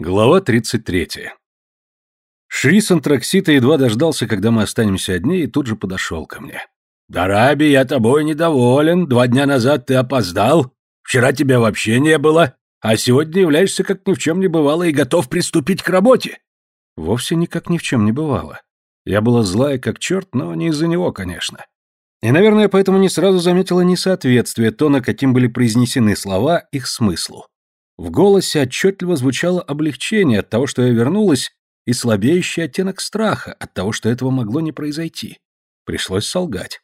Глава 33. Шри Сантраксита едва дождался, когда мы останемся одни, и тут же подошел ко мне. «Дараби, я тобой недоволен. Два дня назад ты опоздал. Вчера тебя вообще не было. А сегодня являешься как ни в чем не бывало и готов приступить к работе». Вовсе никак ни в чем не бывало. Я была злая как черт, но не из-за него, конечно. И, наверное, поэтому не сразу заметила несоответствие тона, каким были произнесены слова, их смыслу. В голосе отчетливо звучало облегчение от того, что я вернулась, и слабеющий оттенок страха от того, что этого могло не произойти. Пришлось солгать.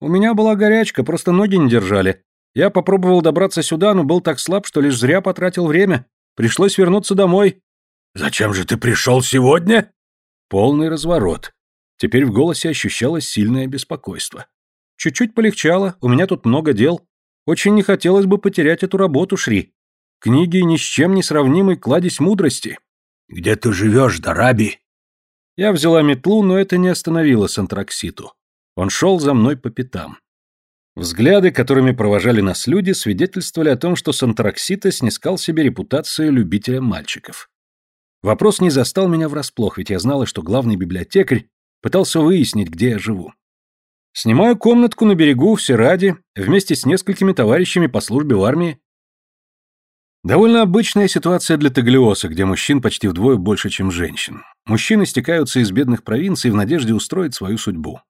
У меня была горячка, просто ноги не держали. Я попробовал добраться сюда, но был так слаб, что лишь зря потратил время. Пришлось вернуться домой. «Зачем же ты пришел сегодня?» Полный разворот. Теперь в голосе ощущалось сильное беспокойство. Чуть-чуть полегчало, у меня тут много дел. Очень не хотелось бы потерять эту работу, Шри. Книги ни с чем не сравнимый кладезь мудрости. Где ты живешь, Дараби? Я взяла метлу, но это не остановило Сантракситу. Он шел за мной по пятам. Взгляды, которыми провожали нас люди, свидетельствовали о том, что Сантраксита снискал себе репутацию любителя мальчиков. Вопрос не застал меня врасплох, ведь я знала, что главный библиотекарь пытался выяснить, где я живу. Снимаю комнатку на берегу в Сираде вместе с несколькими товарищами по службе в армии. Довольно обычная ситуация для Таглиоса, где мужчин почти вдвое больше, чем женщин. Мужчины стекаются из бедных провинций в надежде устроить свою судьбу.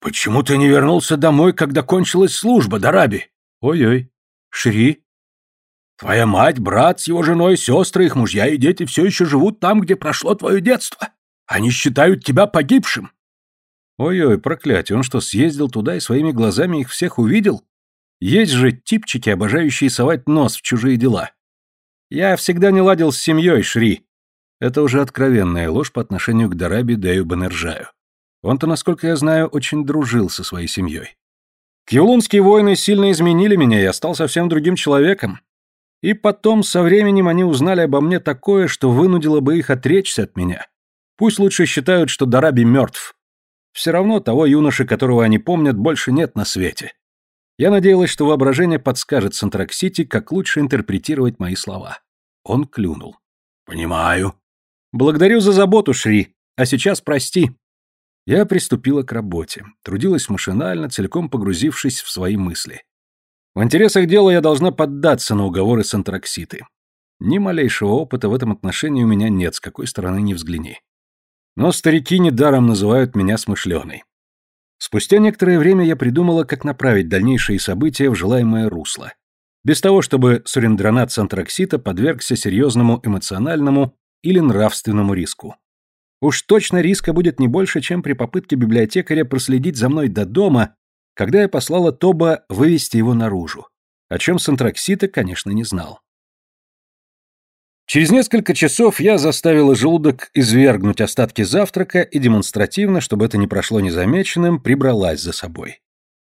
«Почему ты не вернулся домой, когда кончилась служба, Дараби?» «Ой-ой. Шри?» «Твоя мать, брат с его женой, сестры, их мужья и дети все еще живут там, где прошло твое детство. Они считают тебя погибшим». «Ой-ой, проклятие, он что, съездил туда и своими глазами их всех увидел?» Есть же типчики, обожающие совать нос в чужие дела. Я всегда не ладил с семьей, Шри. Это уже откровенная ложь по отношению к Дараби Дею Банержаю. Он-то, насколько я знаю, очень дружил со своей семьей. Кьюлунские войны сильно изменили меня, я стал совсем другим человеком. И потом, со временем, они узнали обо мне такое, что вынудило бы их отречься от меня. Пусть лучше считают, что Дараби мертв. Все равно того юноши, которого они помнят, больше нет на свете. Я надеялась, что воображение подскажет Сантраксити, как лучше интерпретировать мои слова. Он клюнул. «Понимаю». «Благодарю за заботу, Шри. А сейчас прости». Я приступила к работе. Трудилась машинально, целиком погрузившись в свои мысли. В интересах дела я должна поддаться на уговоры Сантракситы. Ни малейшего опыта в этом отношении у меня нет, с какой стороны ни взгляни. Но старики недаром называют меня смышленой. Спустя некоторое время я придумала, как направить дальнейшие события в желаемое русло. Без того, чтобы Сурендранат Сантраксита подвергся серьезному эмоциональному или нравственному риску. Уж точно риска будет не больше, чем при попытке библиотекаря проследить за мной до дома, когда я послала Тоба вывести его наружу, о чем Сантраксита, конечно, не знал. Через несколько часов я заставила желудок извергнуть остатки завтрака и демонстративно, чтобы это не прошло незамеченным, прибралась за собой.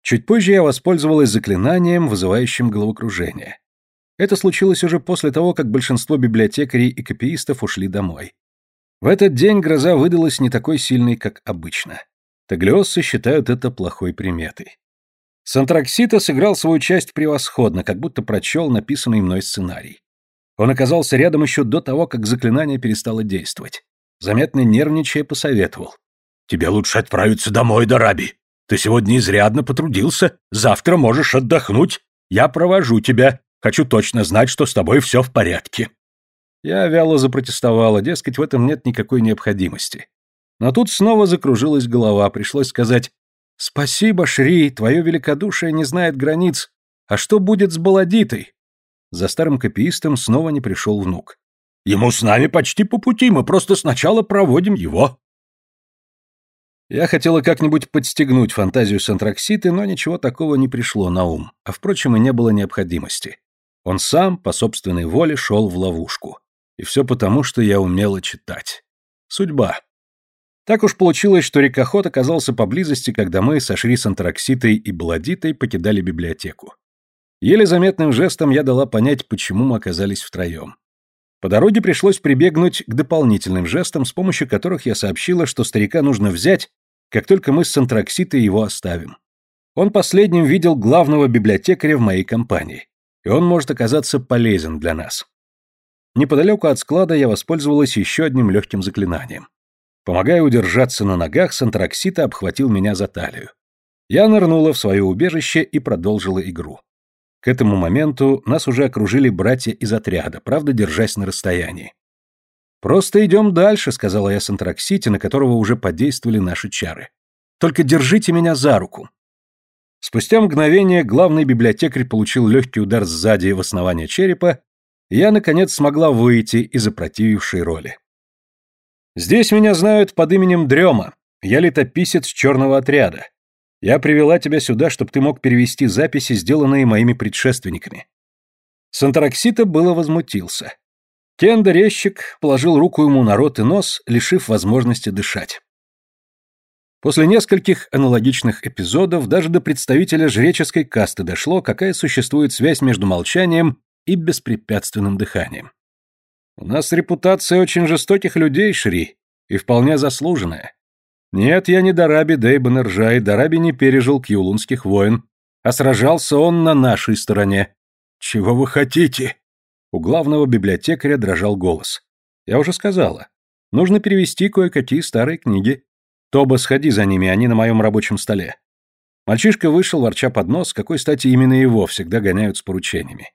Чуть позже я воспользовалась заклинанием, вызывающим головокружение. Это случилось уже после того, как большинство библиотекарей и копиистов ушли домой. В этот день гроза выдалась не такой сильной, как обычно. Таглиоссы считают это плохой приметой. Сантраксита сыграл свою часть превосходно, как будто прочел написанный мной сценарий. Он оказался рядом еще до того, как заклинание перестало действовать. Заметно нервничая, посоветовал. «Тебе лучше отправиться домой, Дараби. Ты сегодня изрядно потрудился. Завтра можешь отдохнуть. Я провожу тебя. Хочу точно знать, что с тобой все в порядке». Я вяло запротестовала, дескать, в этом нет никакой необходимости. Но тут снова закружилась голова, пришлось сказать «Спасибо, Шри, твое великодушие не знает границ. А что будет с Баладитой?» За старым копиистом снова не пришел внук. «Ему с нами почти по пути, мы просто сначала проводим его». Я хотела как-нибудь подстегнуть фантазию Сантракситы, но ничего такого не пришло на ум, а, впрочем, и не было необходимости. Он сам, по собственной воле, шел в ловушку. И все потому, что я умела читать. Судьба. Так уж получилось, что рекоход оказался поблизости, когда мы с Ашри Сантракситой и Бладитой покидали библиотеку. Еле заметным жестом я дала понять, почему мы оказались втроем. По дороге пришлось прибегнуть к дополнительным жестам, с помощью которых я сообщила, что старика нужно взять, как только мы с Сантракситой его оставим. Он последним видел главного библиотекаря в моей компании, и он может оказаться полезен для нас. Неподалеку от склада я воспользовалась еще одним легким заклинанием. Помогая удержаться на ногах, Сантраксита обхватил меня за талию. Я нырнула в свое убежище и продолжила игру. К этому моменту нас уже окружили братья из отряда, правда, держась на расстоянии. «Просто идем дальше», — сказала я Сантраксите, на которого уже подействовали наши чары. «Только держите меня за руку». Спустя мгновение главный библиотекарь получил легкий удар сзади в основание черепа, и я, наконец, смогла выйти из опротивившей роли. «Здесь меня знают под именем Дрема. Я летописец черного отряда. Я привела тебя сюда, чтобы ты мог перевести записи, сделанные моими предшественниками». Сантараксита было возмутился. Кенда резчик положил руку ему на рот и нос, лишив возможности дышать. После нескольких аналогичных эпизодов даже до представителя жреческой касты дошло, какая существует связь между молчанием и беспрепятственным дыханием. У нас репутация очень жестоких людей, Шри, и вполне заслуженная. Нет, я не Дараби Дейбан Иржай, Дараби не пережил кьюлунских войн, а сражался он на нашей стороне. Чего вы хотите? У главного библиотекаря дрожал голос. Я уже сказала. Нужно перевести кое-какие старые книги. Тоба, сходи за ними, они на моем рабочем столе. Мальчишка вышел, ворча под нос, какой стати именно его всегда гоняют с поручениями.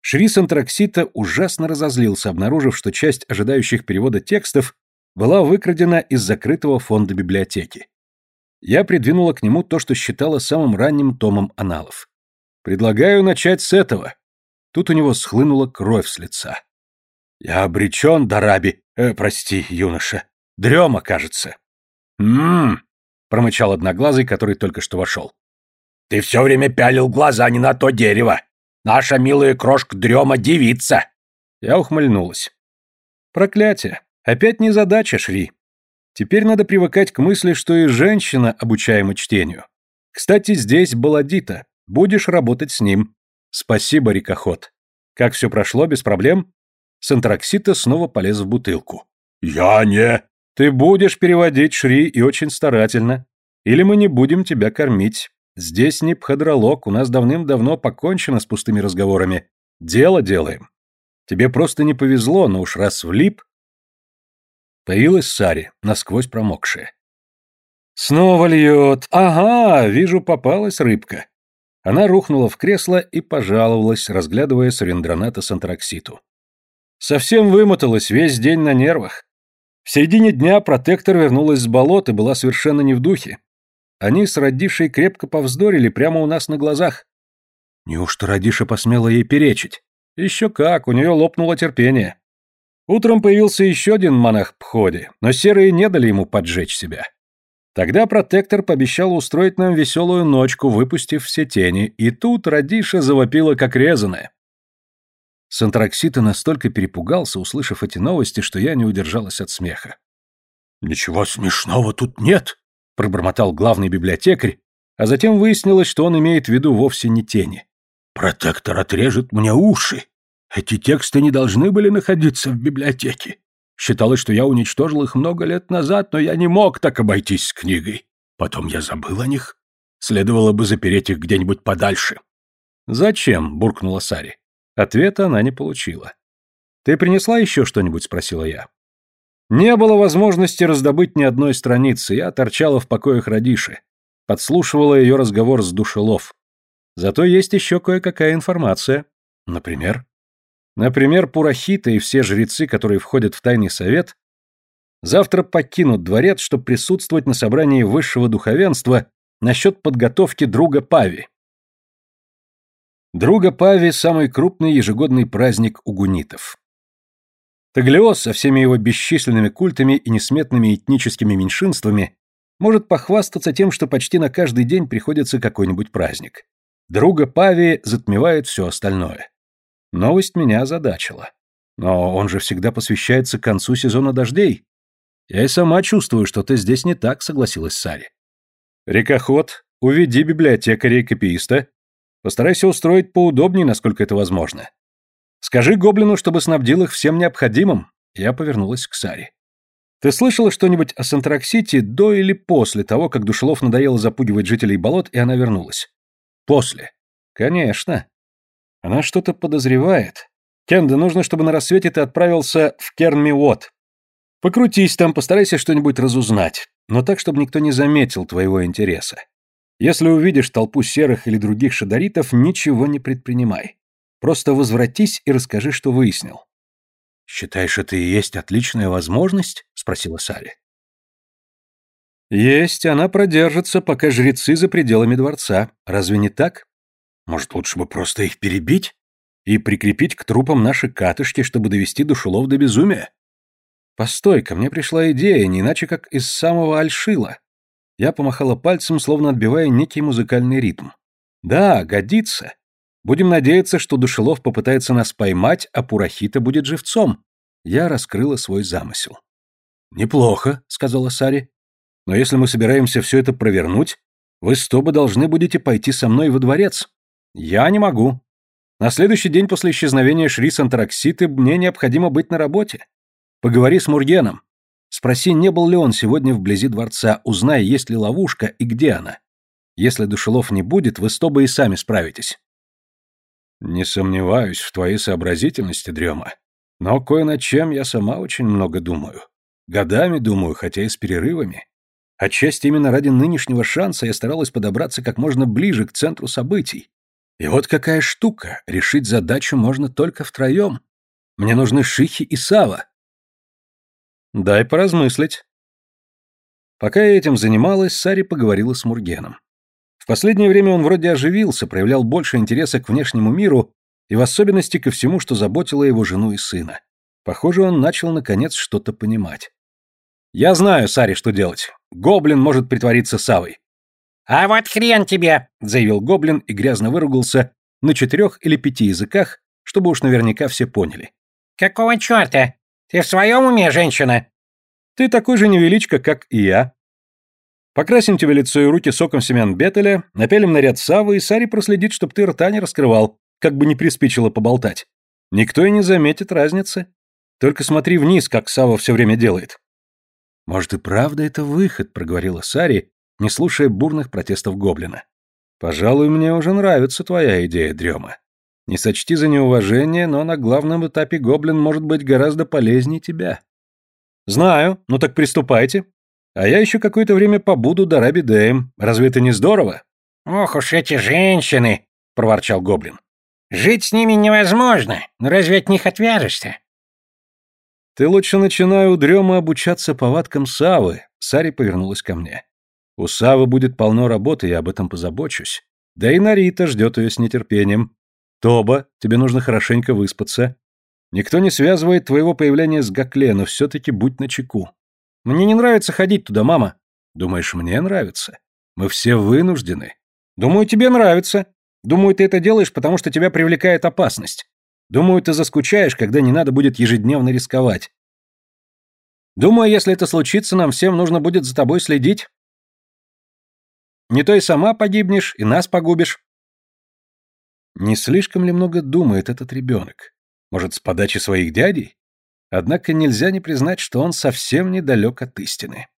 Шри Сантраксита ужасно разозлился, обнаружив, что часть ожидающих перевода текстов была выкрадена из закрытого фонда библиотеки. Я придвинула к нему то, что считала самым ранним томом аналов. Предлагаю начать с этого. Тут у него схлынула кровь с лица. «Я обречен, Дараби, э, прости, юноша. Дрема, кажется». «М-м-м», промычал одноглазый, который только что вошел. «Ты все время пялил глаза не на то дерево. Наша милая крошка Дрема девица». Я ухмыльнулась. «Проклятие. Опять незадача, Шри. Теперь надо привыкать к мысли, что и женщина обучаема чтению. Кстати, здесь Баладита. Будешь работать с ним. Спасибо, рекоход. Как все прошло, без проблем? Сантраксита снова полез в бутылку. Я не... Ты будешь переводить, Шри, и очень старательно. Или мы не будем тебя кормить. Здесь не пхадролог, у нас давным-давно покончено с пустыми разговорами. Дело делаем. Тебе просто не повезло, но уж раз влип... Появилась Сари, насквозь промокшая. Снова льет. Ага, вижу, попалась рыбка. Она рухнула в кресло и пожаловалась, разглядывая Сурендраната с антракситу. Совсем вымоталась, весь день на нервах. В середине дня протектор вернулась с болот и была совершенно не в духе. Они с Радишей крепко повздорили прямо у нас на глазах. Неужто Радиша посмела ей перечить? Еще как, у нее лопнуло терпение. Утром появился еще один монах Пходи, но серые не дали ему поджечь себя. Тогда протектор пообещал устроить нам веселую ночку, выпустив все тени, и тут Радиша завопила как резаная. Сантраксита настолько перепугался, услышав эти новости, что я не удержалась от смеха. «Ничего смешного тут нет», — пробормотал главный библиотекарь, а затем выяснилось, что он имеет в виду вовсе не тени. «Протектор отрежет мне уши. Эти тексты не должны были находиться в библиотеке. Считалось, что я уничтожил их много лет назад, но я не мог так обойтись с книгой. Потом я забыл о них. Следовало бы запереть их где-нибудь подальше. «Зачем?» — буркнула Сари. Ответа она не получила. «Ты принесла еще что-нибудь?» — спросила я. Не было возможности раздобыть ни одной страницы, я торчала в покоях Радиши, подслушивала ее разговор с душелов. Зато есть еще кое-какая информация. Например? Например, Пурахита и все жрецы, которые входят в тайный совет, завтра покинут дворец, чтобы присутствовать на собрании высшего духовенства насчет подготовки друга Пави. Друга Пави – самый крупный ежегодный праздник угунитов. Таглиос со всеми его бесчисленными культами и несметными этническими меньшинствами может похвастаться тем, что почти на каждый день приходится какой-нибудь праздник. Друга Пави затмевает все остальное. Новость меня озадачила. Но он же всегда посвящается концу сезона дождей. Я и сама чувствую, что-то здесь не так, согласилась Сари. Рекоход, уведи библиотекаря и копииста. Постарайся устроить поудобнее, насколько это возможно. Скажи гоблину, чтобы снабдил их всем необходимым. Я повернулась к Саре. Ты слышала что-нибудь о Сантраксите до или после того, как Душелов надоело запугивать жителей болот, и она вернулась? После. Конечно. Она что-то подозревает. Кенда, нужно, чтобы на рассвете ты отправился в Кернмиот. Покрутись там, постарайся что-нибудь разузнать, но так, чтобы никто не заметил твоего интереса. Если увидишь толпу серых или других шадаритов, ничего не предпринимай. Просто возвратись и расскажи, что выяснил. «Считаешь, это и есть отличная возможность?» — спросила Сари. «Есть, она продержится, пока жрецы за пределами дворца. Разве не так? Может, лучше бы просто их перебить и прикрепить к трупам наши катышки, чтобы довести душелов до безумия? Постой, ко мне пришла идея, не иначе как из самого Альшила. Я помахала пальцем, словно отбивая некий музыкальный ритм. Да, годится. Будем надеяться, что Душелов попытается нас поймать, а Пурахита будет живцом. Я раскрыла свой замысел. Неплохо, сказала Сари. Но если мы собираемся все это провернуть, вы с Тобой должны будете пойти со мной во дворец. Я не могу. На следующий день после исчезновения Шри Сантаракситы мне необходимо быть на работе. Поговори с Мургеном. Спроси, не был ли он сегодня вблизи дворца, узнай, есть ли ловушка и где она. Если душелов не будет, вы с Тобой и сами справитесь. Не сомневаюсь в твоей сообразительности, Дрема. Но кое над чем я сама очень много думаю. Годами думаю, хотя и с перерывами. Отчасти именно ради нынешнего шанса я старалась подобраться как можно ближе к центру событий. И вот какая штука, решить задачу можно только втроем. Мне нужны Шихи и Сава. Дай поразмыслить. Пока я этим занималась, Сари поговорила с Мургеном. В последнее время он вроде оживился, проявлял больше интереса к внешнему миру и в особенности ко всему, что заботило его жену и сына. Похоже, он начал наконец что-то понимать. «Я знаю, Сари, что делать. Гоблин может притвориться Савой». «А вот хрен тебе!» — заявил Гоблин и грязно выругался на четырех или пяти языках, чтобы уж наверняка все поняли. «Какого черта? Ты в своем уме, женщина?» «Ты такой же невеличко, как и я», Покрасим тебе лицо и руки соком семян бетеля, напялим наряд Савы, и Сари проследит, чтоб ты рта не раскрывал, как бы не приспичило поболтать. Никто и не заметит разницы. Только смотри вниз, как Сава все время делает. Может и правда это выход, проговорила Сари, не слушая бурных протестов гоблина. Пожалуй, мне уже нравится твоя идея, Дрема. Не сочти за неуважение, но на главном этапе гоблин может быть гораздо полезнее тебя. Знаю, ну так приступайте. А я еще какое-то время побуду до Раби Дэем. Разве это не здорово? Ох уж эти женщины, проворчал гоблин. Жить с ними невозможно, но разве от них отвяжешься? Ты лучше начинай у дрема обучаться повадкам Савы. Сари повернулась ко мне. У Савы будет полно работы, я об этом позабочусь. Да и Нарита ждет ее с нетерпением. Тоба, тебе нужно хорошенько выспаться. Никто не связывает твоего появления с Гакле, но все-таки будь начеку. Мне не нравится ходить туда, мама. Думаешь, мне нравится? Мы все вынуждены. Думаю, тебе нравится. Думаю, ты это делаешь, потому что тебя привлекает опасность. Думаю, ты заскучаешь, когда не надо будет ежедневно рисковать. Думаю, если это случится, нам всем нужно будет за тобой следить. Не то и сама погибнешь, и нас погубишь. Не слишком ли много думает этот ребенок? Может, с подачи своих дядей? Однако нельзя не признать, что он совсем недалек от истины.